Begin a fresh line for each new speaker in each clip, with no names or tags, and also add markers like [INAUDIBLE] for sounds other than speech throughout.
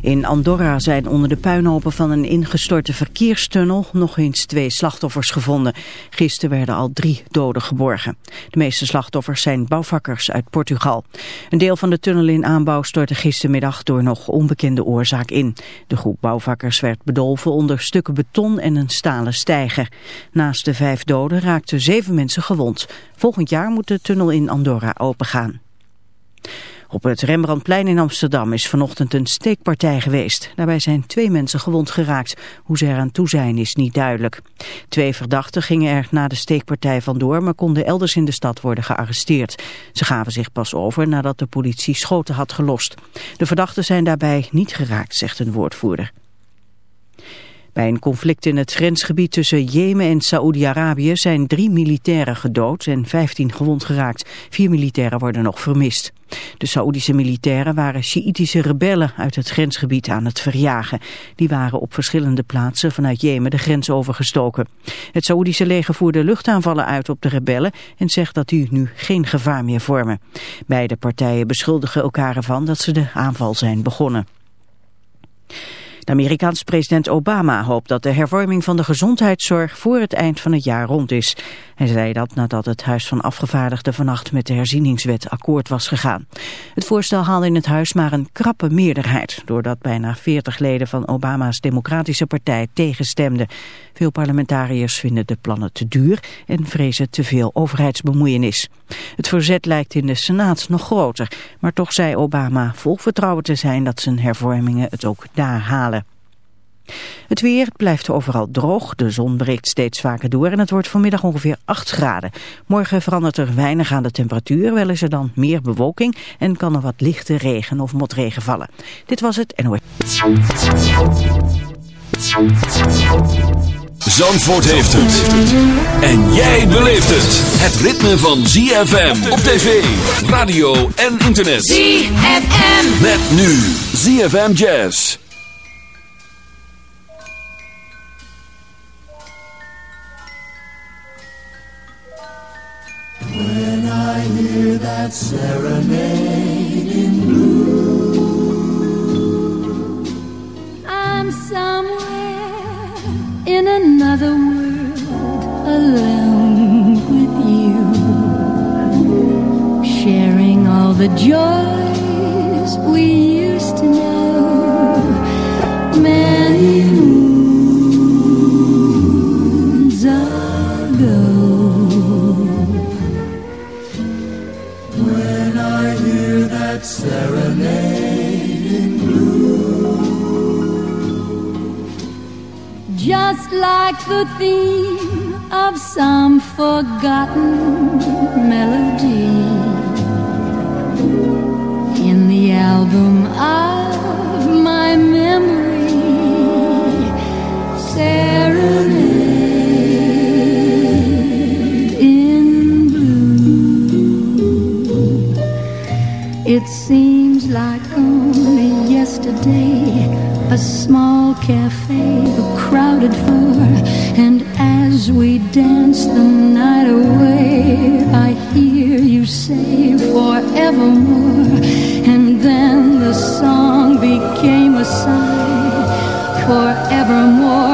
In Andorra zijn onder de puinhopen van een ingestorte verkeerstunnel nog eens twee slachtoffers gevonden. Gisteren werden al drie doden geborgen. De meeste slachtoffers zijn bouwvakkers uit Portugal. Een deel van de tunnel in aanbouw stortte gistermiddag door nog onbekende oorzaak in. De groep bouwvakkers werd bedolven onder stukken beton en een stalen steiger. Naast de vijf doden raakten zeven mensen gewond. Volgend jaar moet de tunnel in Andorra opengaan. Op het Rembrandtplein in Amsterdam is vanochtend een steekpartij geweest. Daarbij zijn twee mensen gewond geraakt. Hoe ze eraan toe zijn is niet duidelijk. Twee verdachten gingen er na de steekpartij vandoor, maar konden elders in de stad worden gearresteerd. Ze gaven zich pas over nadat de politie schoten had gelost. De verdachten zijn daarbij niet geraakt, zegt een woordvoerder. Bij een conflict in het grensgebied tussen Jemen en Saoedi-Arabië zijn drie militairen gedood en vijftien gewond geraakt. Vier militairen worden nog vermist. De Saoedische militairen waren Sjiïtische rebellen uit het grensgebied aan het verjagen. Die waren op verschillende plaatsen vanuit Jemen de grens overgestoken. Het Saoedische leger voerde luchtaanvallen uit op de rebellen en zegt dat die nu geen gevaar meer vormen. Beide partijen beschuldigen elkaar ervan dat ze de aanval zijn begonnen. De Amerikaanse president Obama hoopt dat de hervorming van de gezondheidszorg voor het eind van het jaar rond is. Hij zei dat nadat het Huis van Afgevaardigden vannacht met de herzieningswet akkoord was gegaan. Het voorstel haalde in het huis maar een krappe meerderheid, doordat bijna 40 leden van Obama's Democratische Partij tegenstemden. Veel parlementariërs vinden de plannen te duur en vrezen te veel overheidsbemoeienis. Het verzet lijkt in de Senaat nog groter, maar toch zei Obama vol vertrouwen te zijn dat zijn hervormingen het ook daar halen. Het weer blijft overal droog, de zon breekt steeds vaker door en het wordt vanmiddag ongeveer 8 graden. Morgen verandert er weinig aan de temperatuur, wel is er dan meer bewolking en kan er wat lichte regen of motregen vallen. Dit was het NOS.
Zandvoort heeft het. En jij beleeft het. Het ritme van ZFM op tv, radio en internet.
ZFM.
Met nu ZFM Jazz.
When I hear that serenade in blue,
I'm somewhere in another world alone with you, sharing all the joys we used to know. Many
that serenade in blue.
Just like the theme of some forgotten melody. In the album seems like only yesterday. A small cafe, a crowded floor, and as we dance the night away, I hear you say forevermore, and then the song became a sigh, forevermore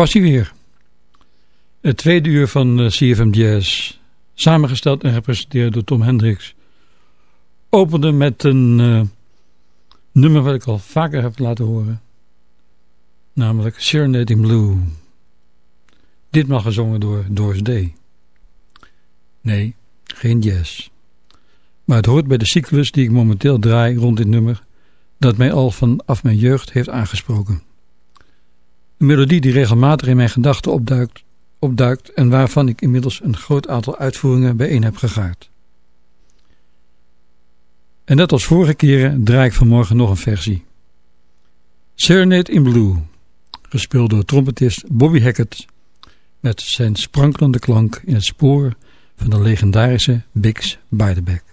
was hij weer. Het tweede uur van eh, CFM Jazz. Samengesteld en gepresenteerd door Tom Hendricks. Opende met een eh, nummer wat ik al vaker heb laten horen. Namelijk Serenading Blue. Ditmaal gezongen door Doris Day. Nee, geen jazz. Maar het hoort bij de cyclus die ik momenteel draai rond dit nummer... dat mij al vanaf mijn jeugd heeft aangesproken. Een melodie die regelmatig in mijn gedachten opduikt, opduikt en waarvan ik inmiddels een groot aantal uitvoeringen bijeen heb gegaard. En net als vorige keren draai ik vanmorgen nog een versie. Serenade in Blue, gespeeld door trompetist Bobby Hackett met zijn sprankelende klank in het spoor van de legendarische Bix Beiderbecke.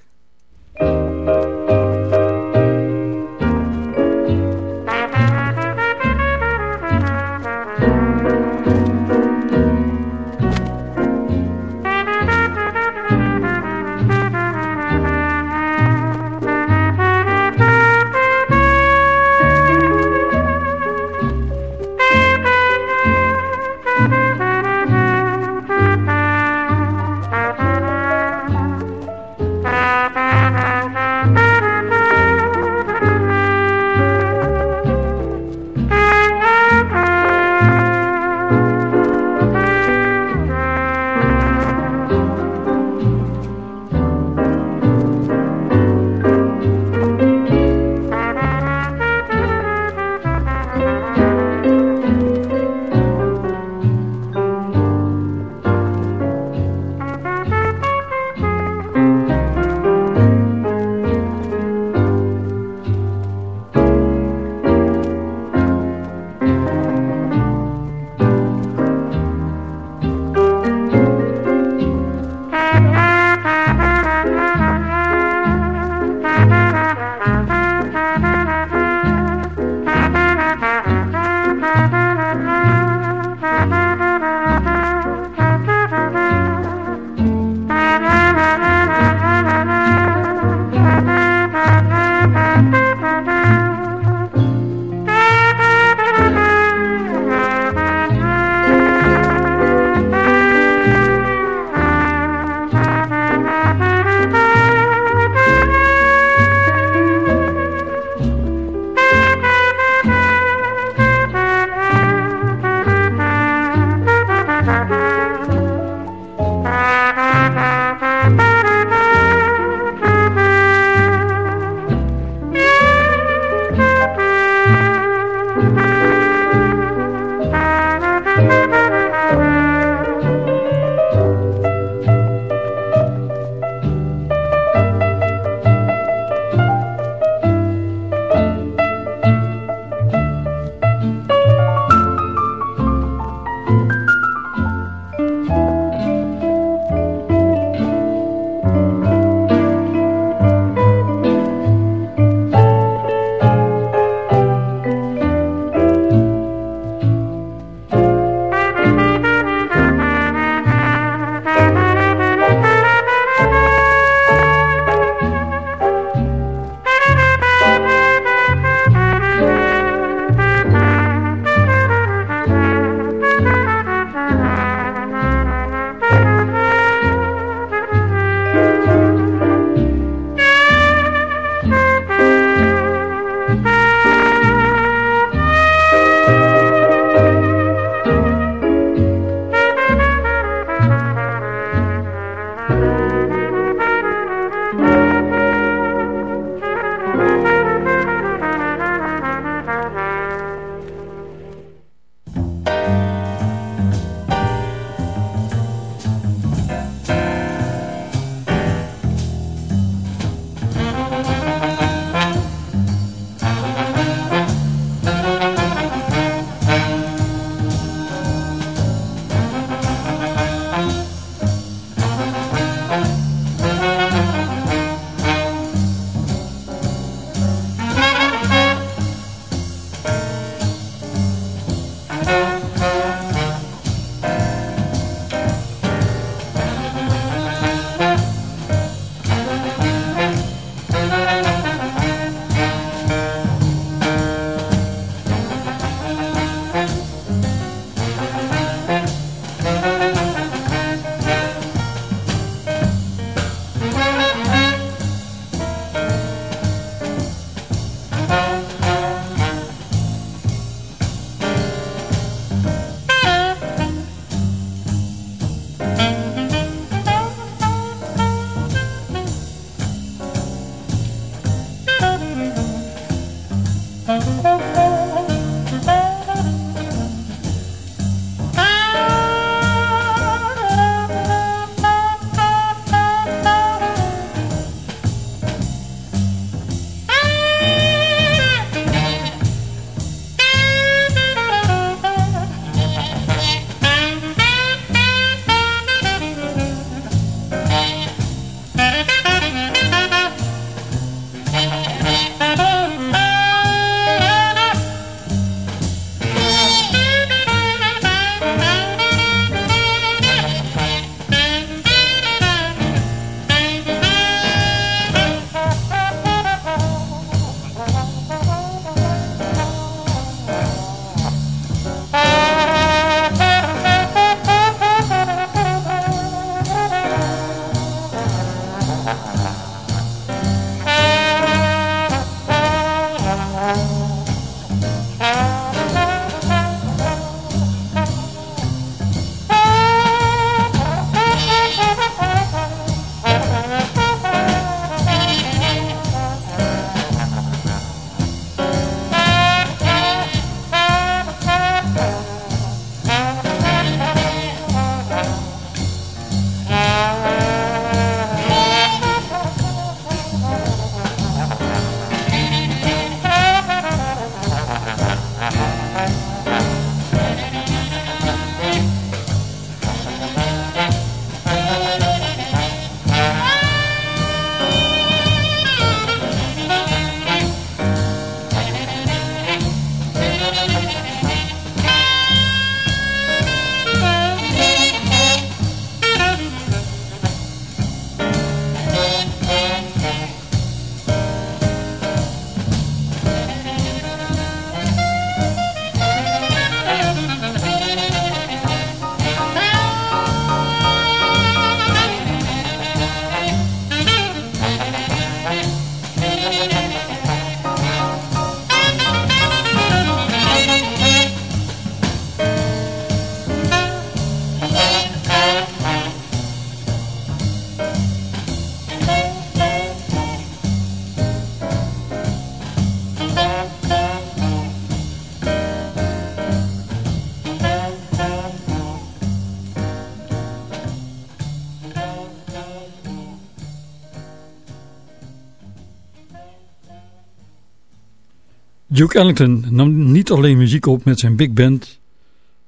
Duke Ellington nam niet alleen muziek op met zijn big band,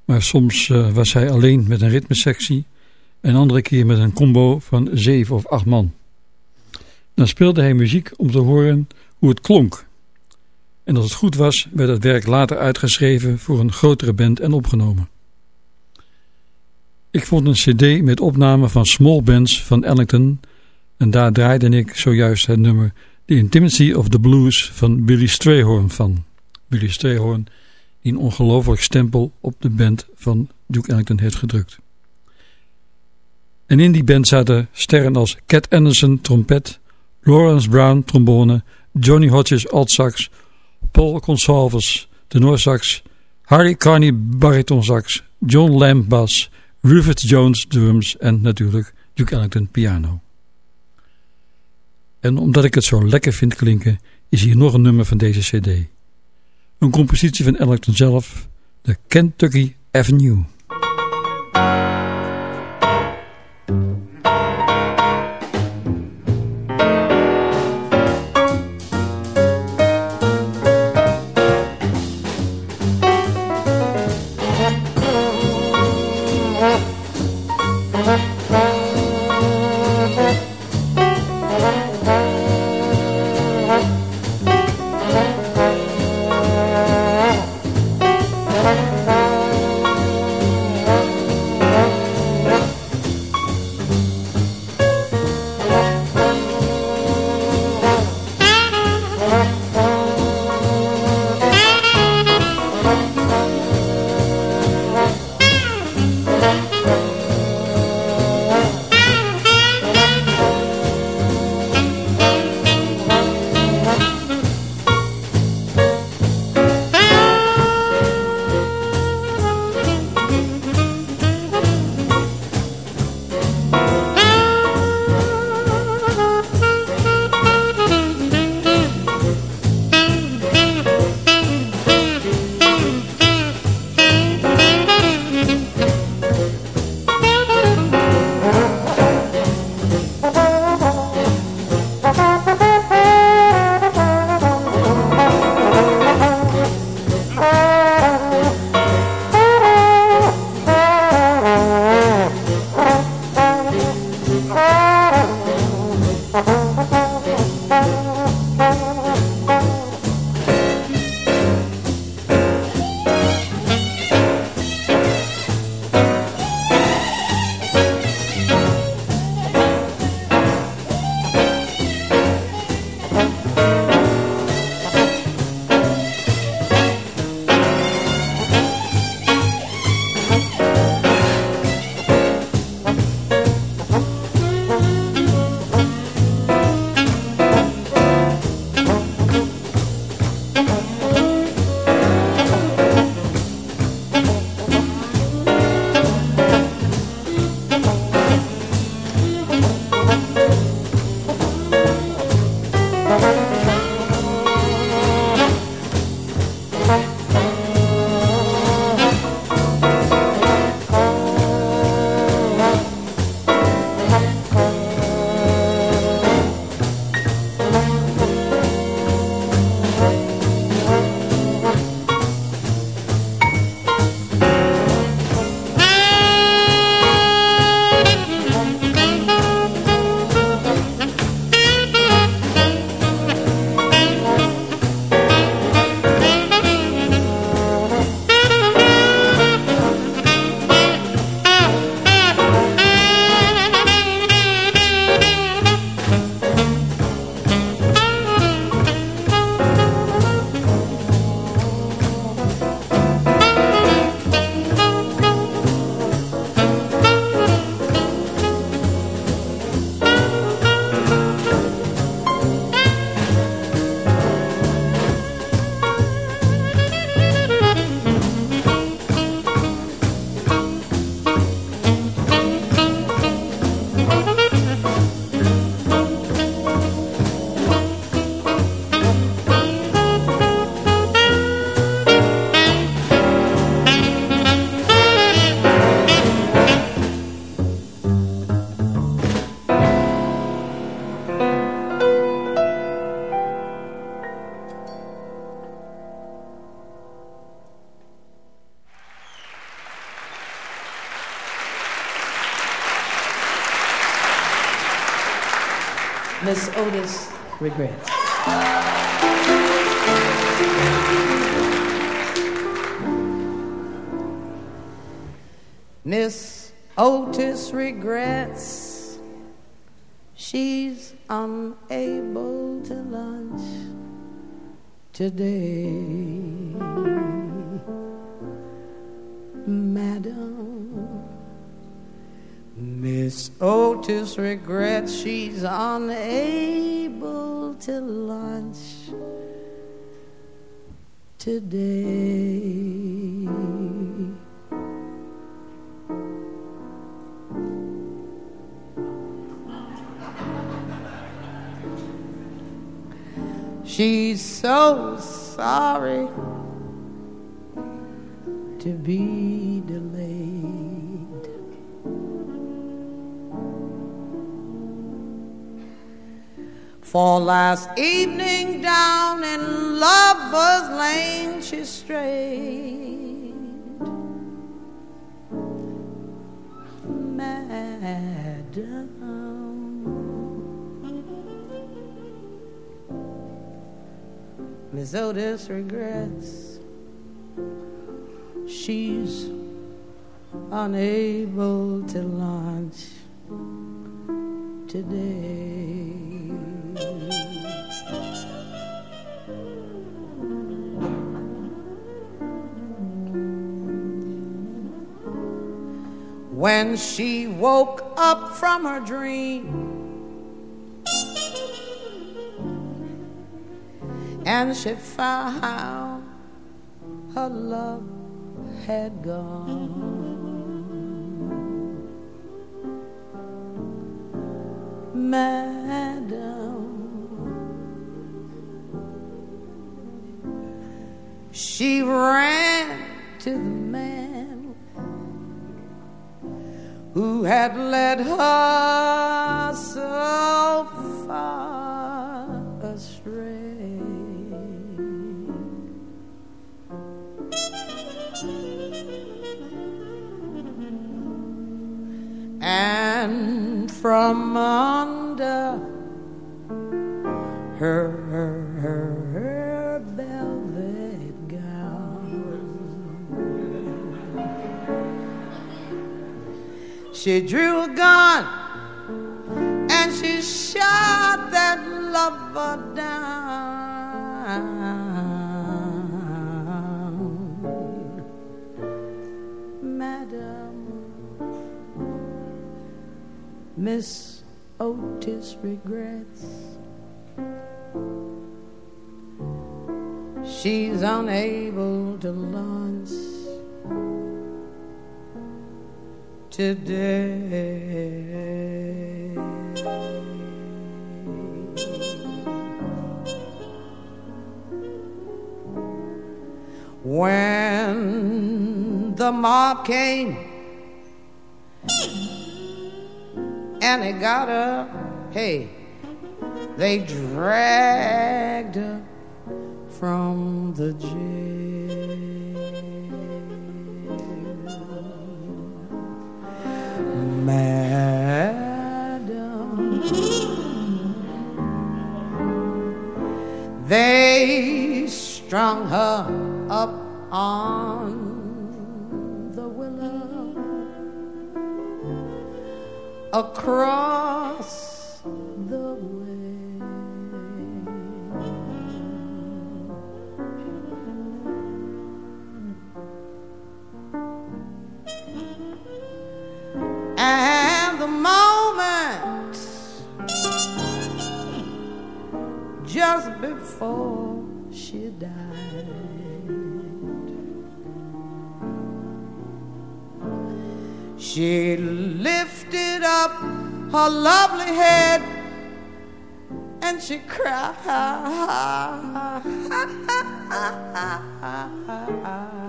maar soms uh, was hij alleen met een ritmesectie en andere keer met een combo van zeven of acht man. Dan speelde hij muziek om te horen hoe het klonk. En als het goed was, werd het werk later uitgeschreven voor een grotere band en opgenomen. Ik vond een cd met opnamen van small bands van Ellington en daar draaide ik zojuist het nummer The Intimacy of the Blues van Billy Strayhorn van. Billy Strayhorn die een ongelooflijk stempel op de band van Duke Ellington heeft gedrukt. En in die band zaten sterren als Cat Anderson trompet, Lawrence Brown trombone, Johnny Hodges altsax, Paul Consalves tenorsax, Harry Carney baritonsax, John Lamb bas, Rufus Jones drums en natuurlijk Duke Ellington piano. En omdat ik het zo lekker vind klinken, is hier nog een nummer van deze cd. Een compositie van Ellington zelf, de Kentucky Avenue.
Regrets. Miss Otis regrets she's unable to lunch today. Madam, Miss Otis regrets she's unable to lunch today. She's so sorry to be For last evening down in Lover's Lane she strayed. Madam. Miss Otis regrets she's unable to launch today. When she woke up from her dream and she found her love had gone. Madam, she ran to the man who had led her so far astray. and from under her, she drew a gun and she shot that lover down. Madam Miss Otis regrets. She's unable to lunch today. When the mob came and they got her, hey, they dragged her from the jail. Madam, they strung her up on the willow across And the moment just before she died. She lifted up her lovely head and she cried. [LAUGHS]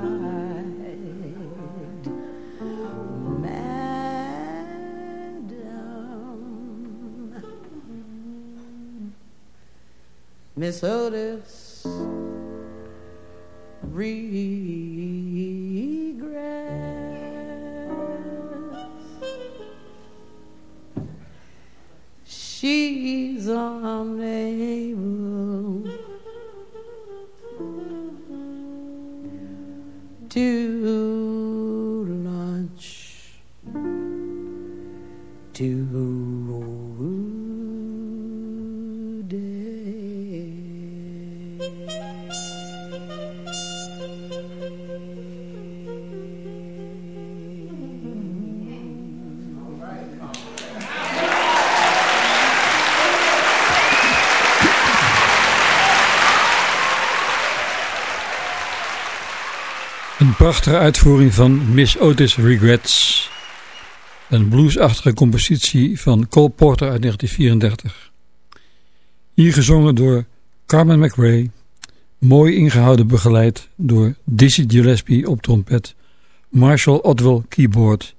Miss Otis regrets. She's unable to lunch
Een prachtige uitvoering van Miss Otis Regrets. Een bluesachtige compositie van Cole Porter uit 1934. Hier gezongen door Carmen McRae. Mooi ingehouden begeleid door Dizzy Gillespie op trompet. Marshall Otwell keyboard.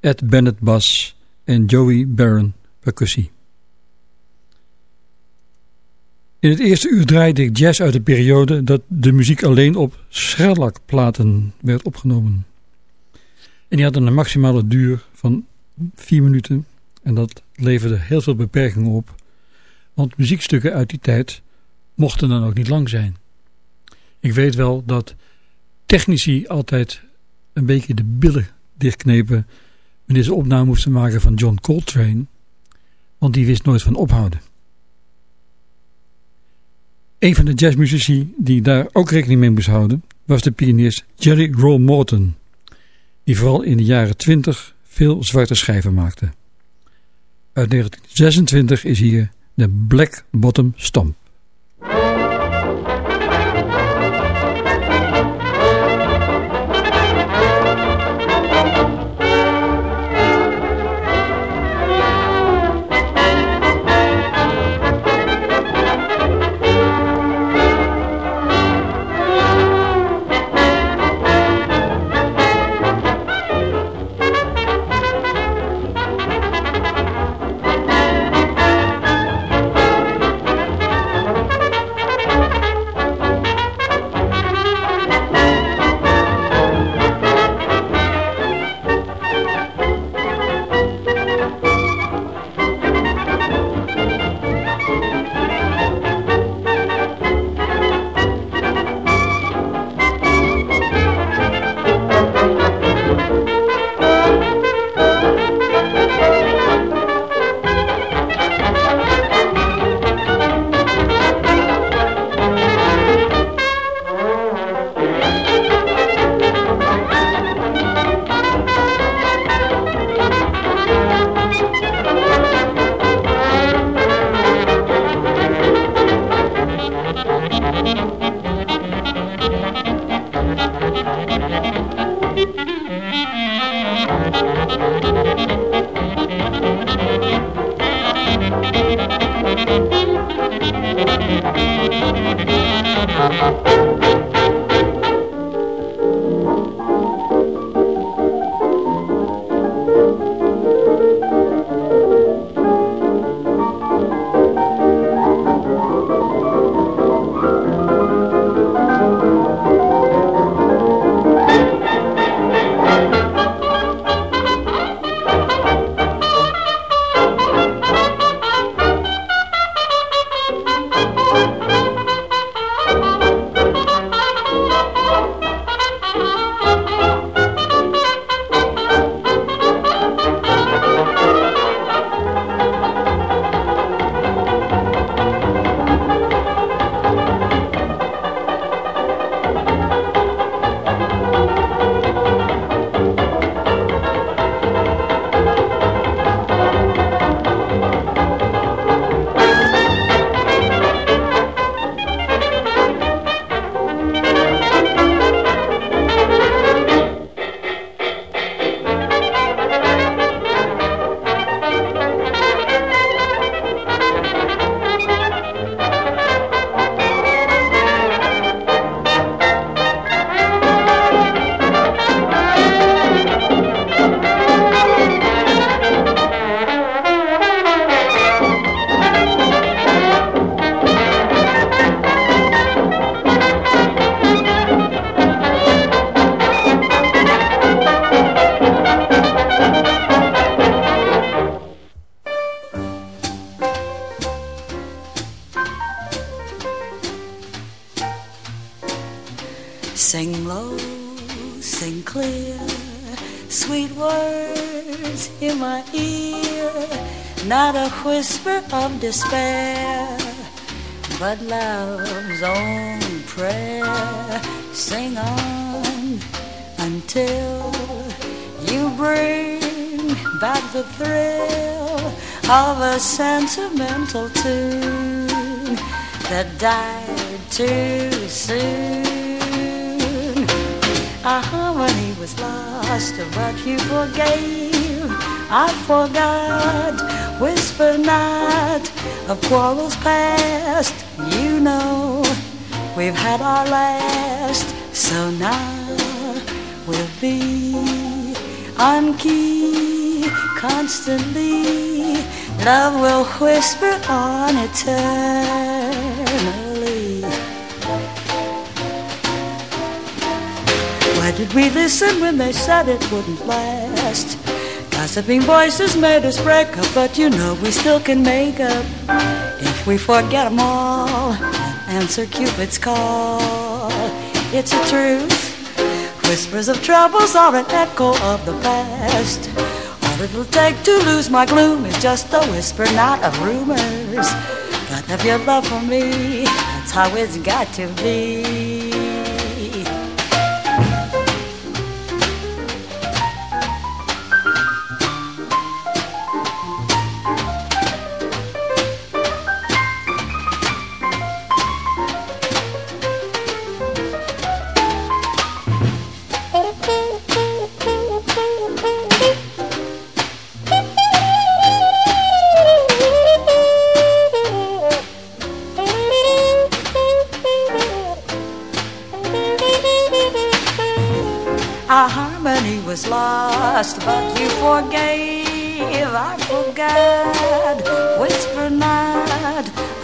Ed Bennett bas en Joey Barron percussie. In het eerste uur draaide ik jazz uit de periode dat de muziek alleen op schellakplaten werd opgenomen. En die hadden een maximale duur van 4 minuten en dat leverde heel veel beperkingen op. Want muziekstukken uit die tijd mochten dan ook niet lang zijn. Ik weet wel dat technici altijd een beetje de billen dichtknepen wanneer ze opname moesten maken van John Coltrane, want die wist nooit van ophouden. Een van de jazzmuzici die daar ook rekening mee moest houden was de pianist Jerry Roll Morton, die vooral in de jaren 20 veel zwarte schijven maakte. Uit 1926 is hier de Black Bottom Stomp.
Despair, but love's own prayer. Sing on until you bring back the thrill of a sentimental tune that died too soon. Our harmony was lost, but you forgave. I forgot. Whisper not of quarrels past. You know we've had our last, so now we'll be on key constantly. Love will whisper on eternally. Why did we listen when they said it wouldn't last? Gossiping voices made us break up, but you know we still can make up if we forget them all and answer Cupid's call. It's a truth. Whispers of troubles are an echo of the past. All it'll take to lose my gloom is just a whisper, not of rumors. But have your love for me, that's how it's got to be.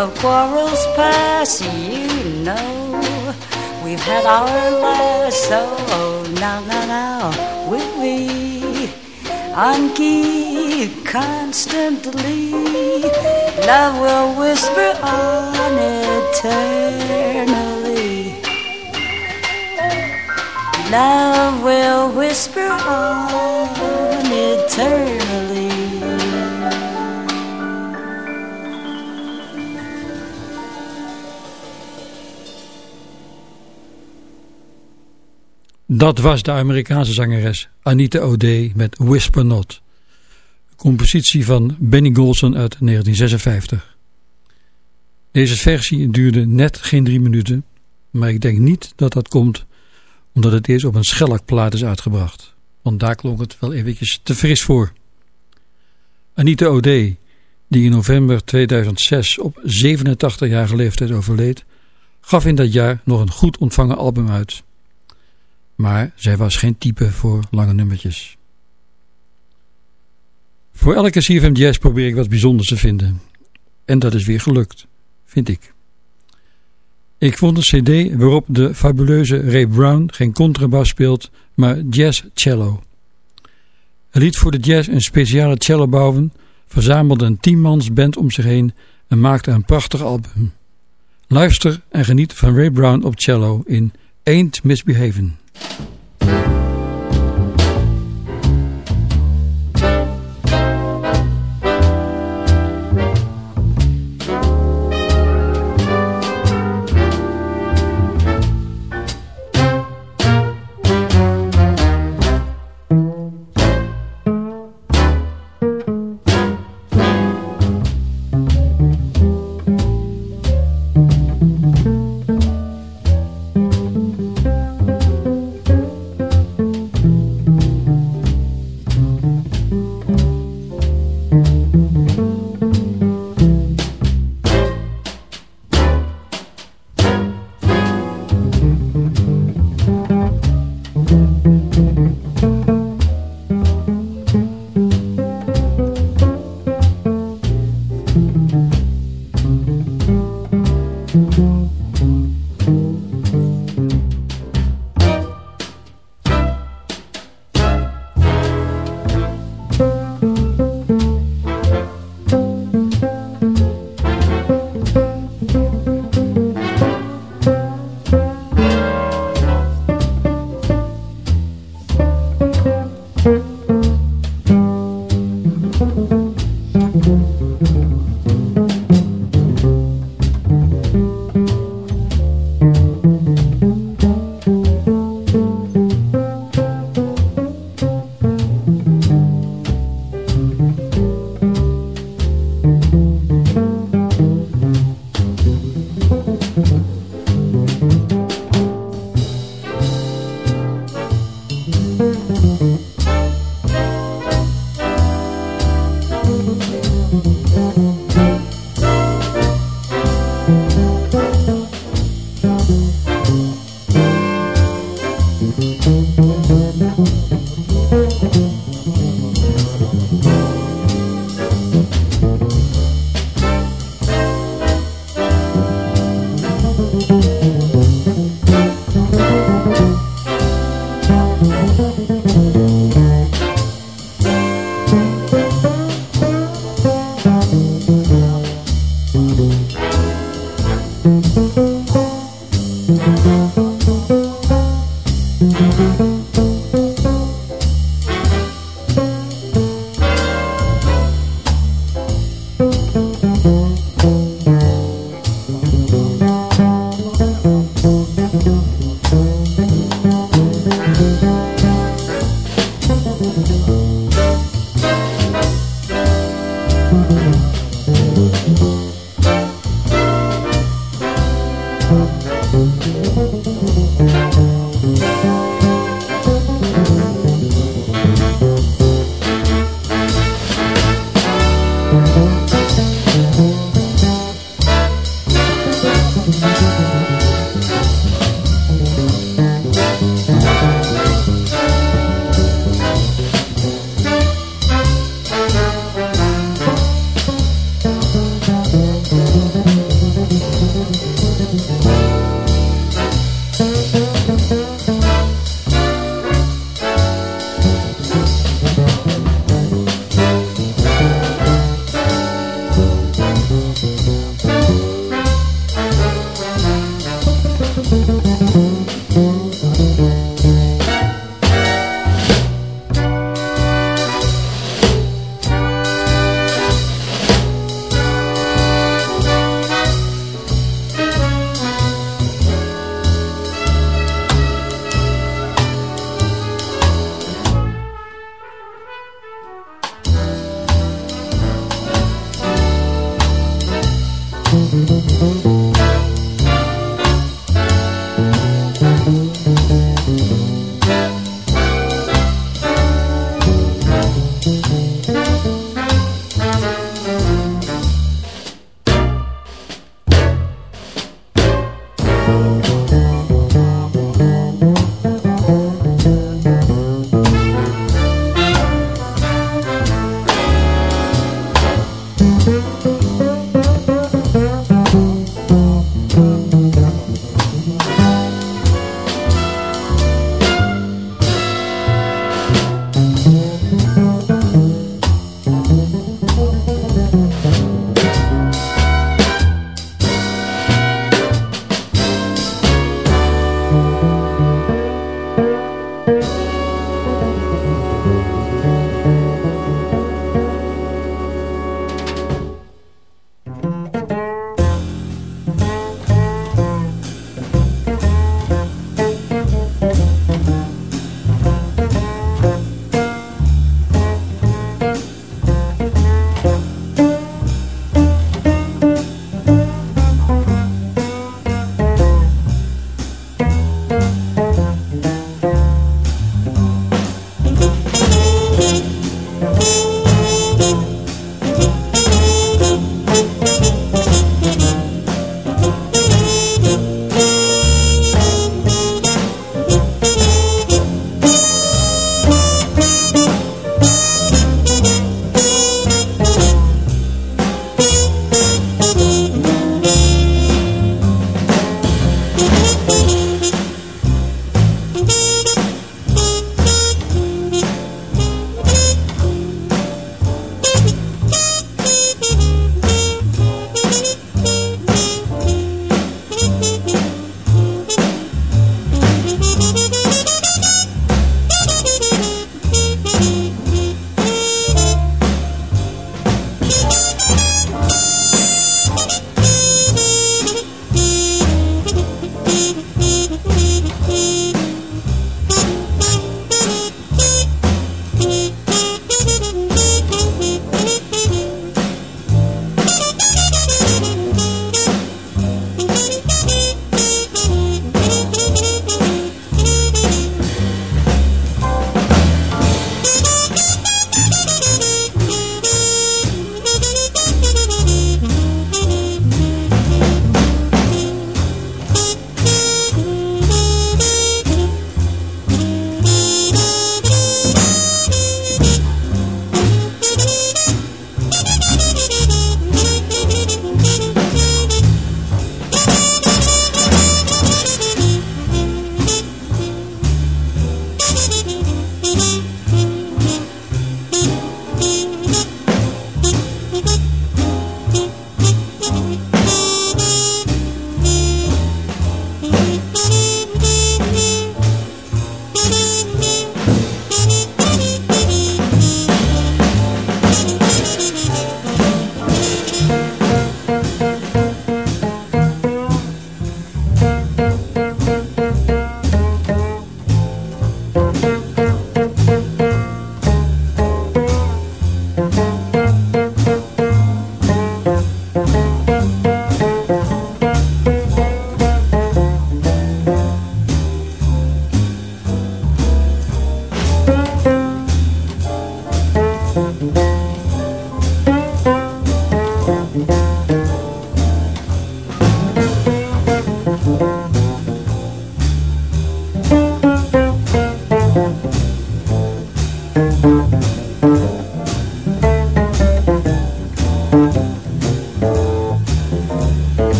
Of quarrels past. You know we've had our last. So now, now, now, will we on key constantly? Love will whisper on eternally. Love will whisper on eternally.
Dat was de Amerikaanse zangeres Anita O'Day met Whisper Not. Compositie van Benny Golson uit 1956. Deze versie duurde net geen drie minuten, maar ik denk niet dat dat komt omdat het eerst op een schellakplaat is uitgebracht. Want daar klonk het wel eventjes te fris voor. Anita O'Day, die in november 2006 op 87-jarige leeftijd overleed, gaf in dat jaar nog een goed ontvangen album uit. Maar zij was geen type voor lange nummertjes. Voor elke CFM Jazz probeer ik wat bijzonders te vinden. En dat is weer gelukt, vind ik. Ik vond een cd waarop de fabuleuze Ray Brown geen contrabas speelt, maar jazz cello. Hij liet voor de jazz een speciale cello bouwen, verzamelde een tienmans band om zich heen en maakte een prachtig album. Luister en geniet van Ray Brown op cello in Ain't Misbehavin'. thank you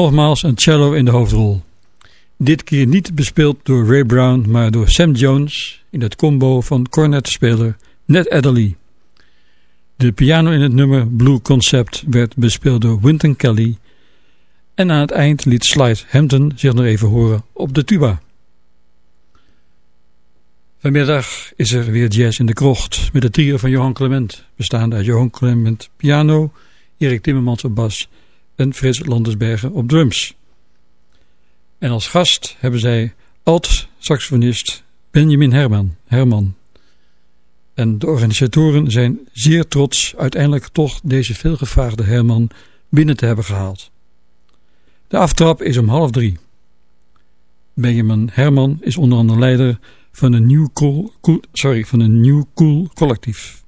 nogmaals een cello in de hoofdrol. Dit keer niet bespeeld door Ray Brown, maar door Sam Jones in het combo van cornetspeler Ned Adderley. De piano in het nummer Blue Concept werd bespeeld door Wynton Kelly en aan het eind liet Slide Hampton zich nog even horen op de tuba. Vanmiddag is er weer jazz in de krocht met het trio van Johan Clement, bestaande uit Johan Clement piano, Erik Timmermans op bas en Frits Landersbergen op drums. En als gast hebben zij alt-saxofonist Benjamin Herman, Herman. En de organisatoren zijn zeer trots uiteindelijk toch deze veelgevraagde Herman binnen te hebben gehaald. De aftrap is om half drie. Benjamin Herman is onder andere leider van een Cool, cool, sorry, van een New Cool collectief.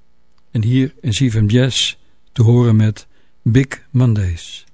En hier in CFM Jazz te horen met Big Mondays.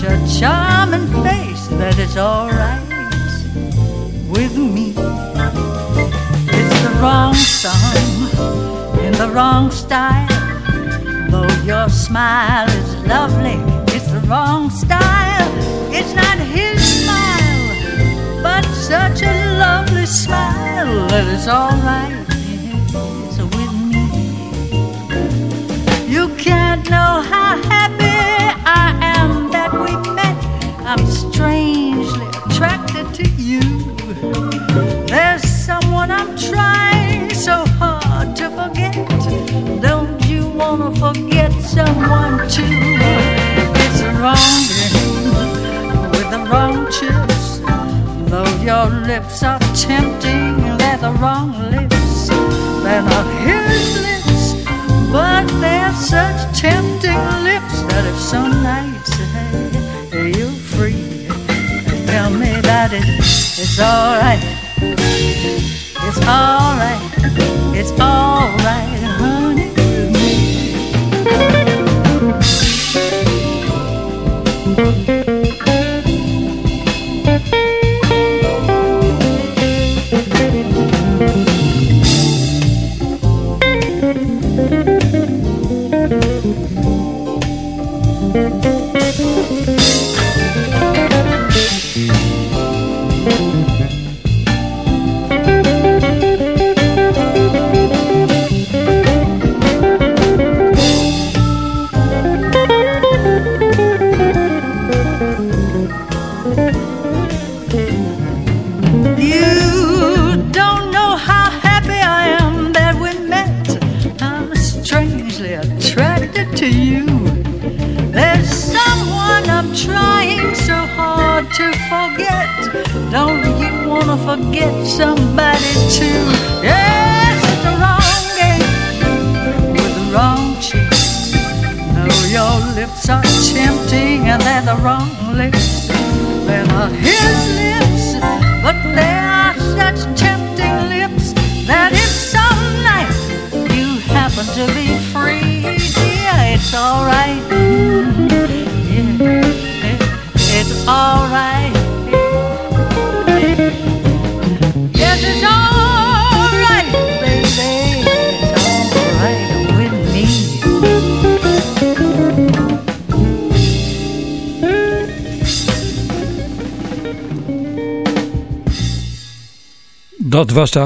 Such a charming face that it's alright with me. It's the wrong song in the wrong style. Though your smile is lovely, it's the wrong style. It's not his smile, but such a lovely smile that it's alright with me. You can't know how happy lips are tempting, they're the wrong lips. They're not his lips, but they're such tempting lips that if some nights hey, you're free, tell me that it, it's alright. It's alright. It's alright,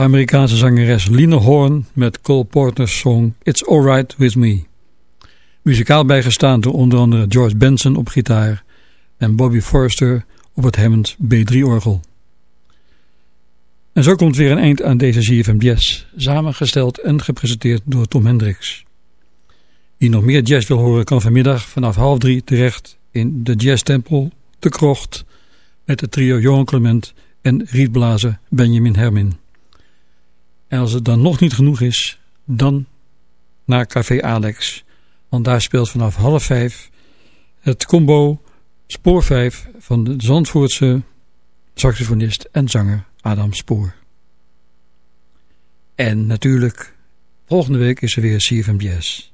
Amerikaanse zangeres Lina Horn met Cole Porter's song It's Alright With Me. Muzikaal bijgestaan door onder andere George Benson op gitaar en Bobby Forster op het Hammond B3-orgel. En zo komt weer een eind aan deze ZFM Jazz, samengesteld en gepresenteerd door Tom Hendricks. Wie nog meer jazz wil horen kan vanmiddag vanaf half drie terecht in de Jazztempel, de Krocht, met het trio Johan Clement en rietblazen Benjamin Hermin. En als het dan nog niet genoeg is, dan naar Café Alex. Want daar speelt vanaf half vijf het combo Spoor 5 van de Zandvoortse saxofonist en zanger Adam Spoor. En natuurlijk, volgende week is er weer CFM Jazz.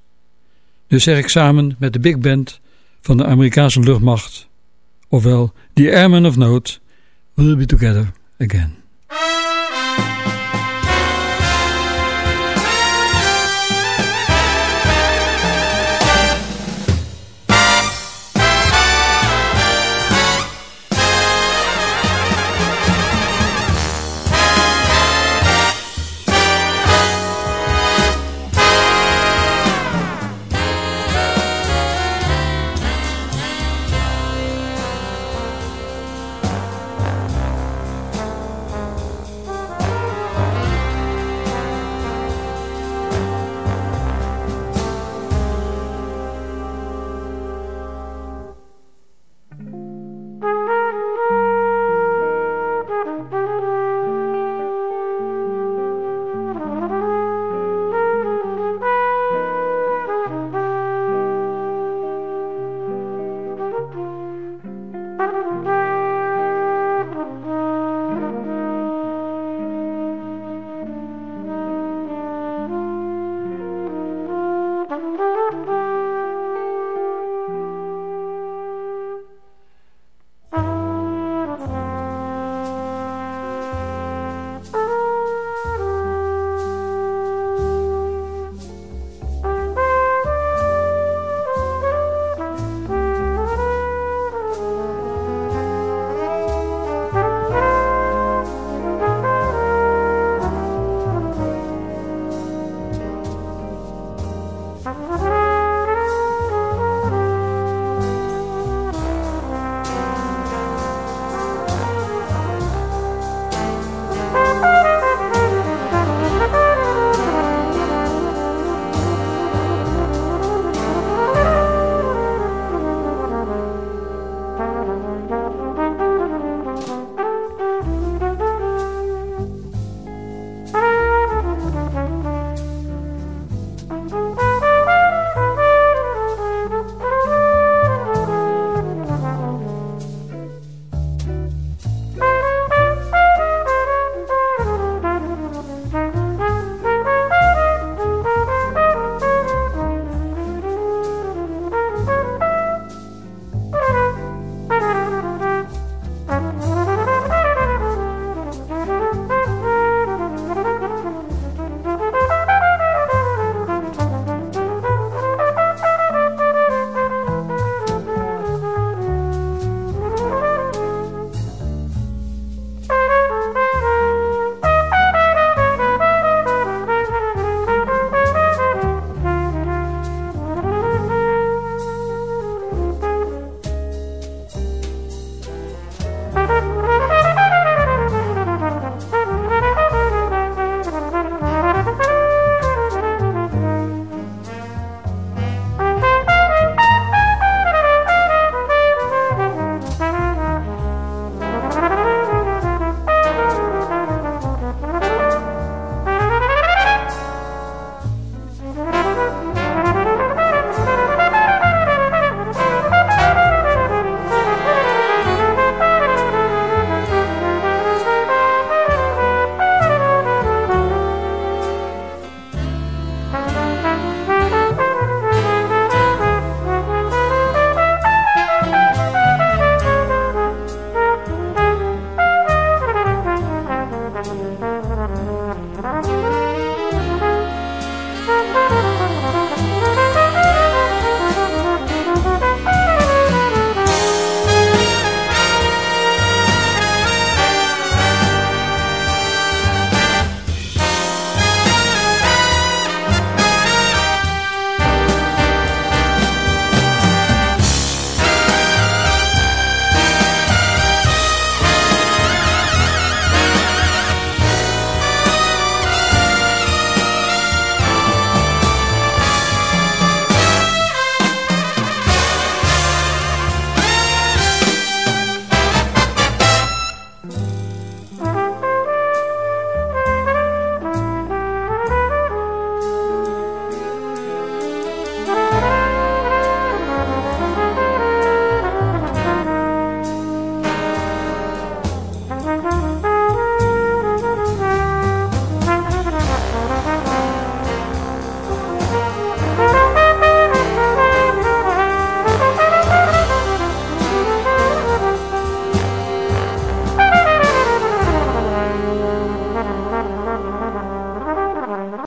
Dus zeg ik samen met de big band van de Amerikaanse luchtmacht, ofwel The Airmen of Note, we'll be together again.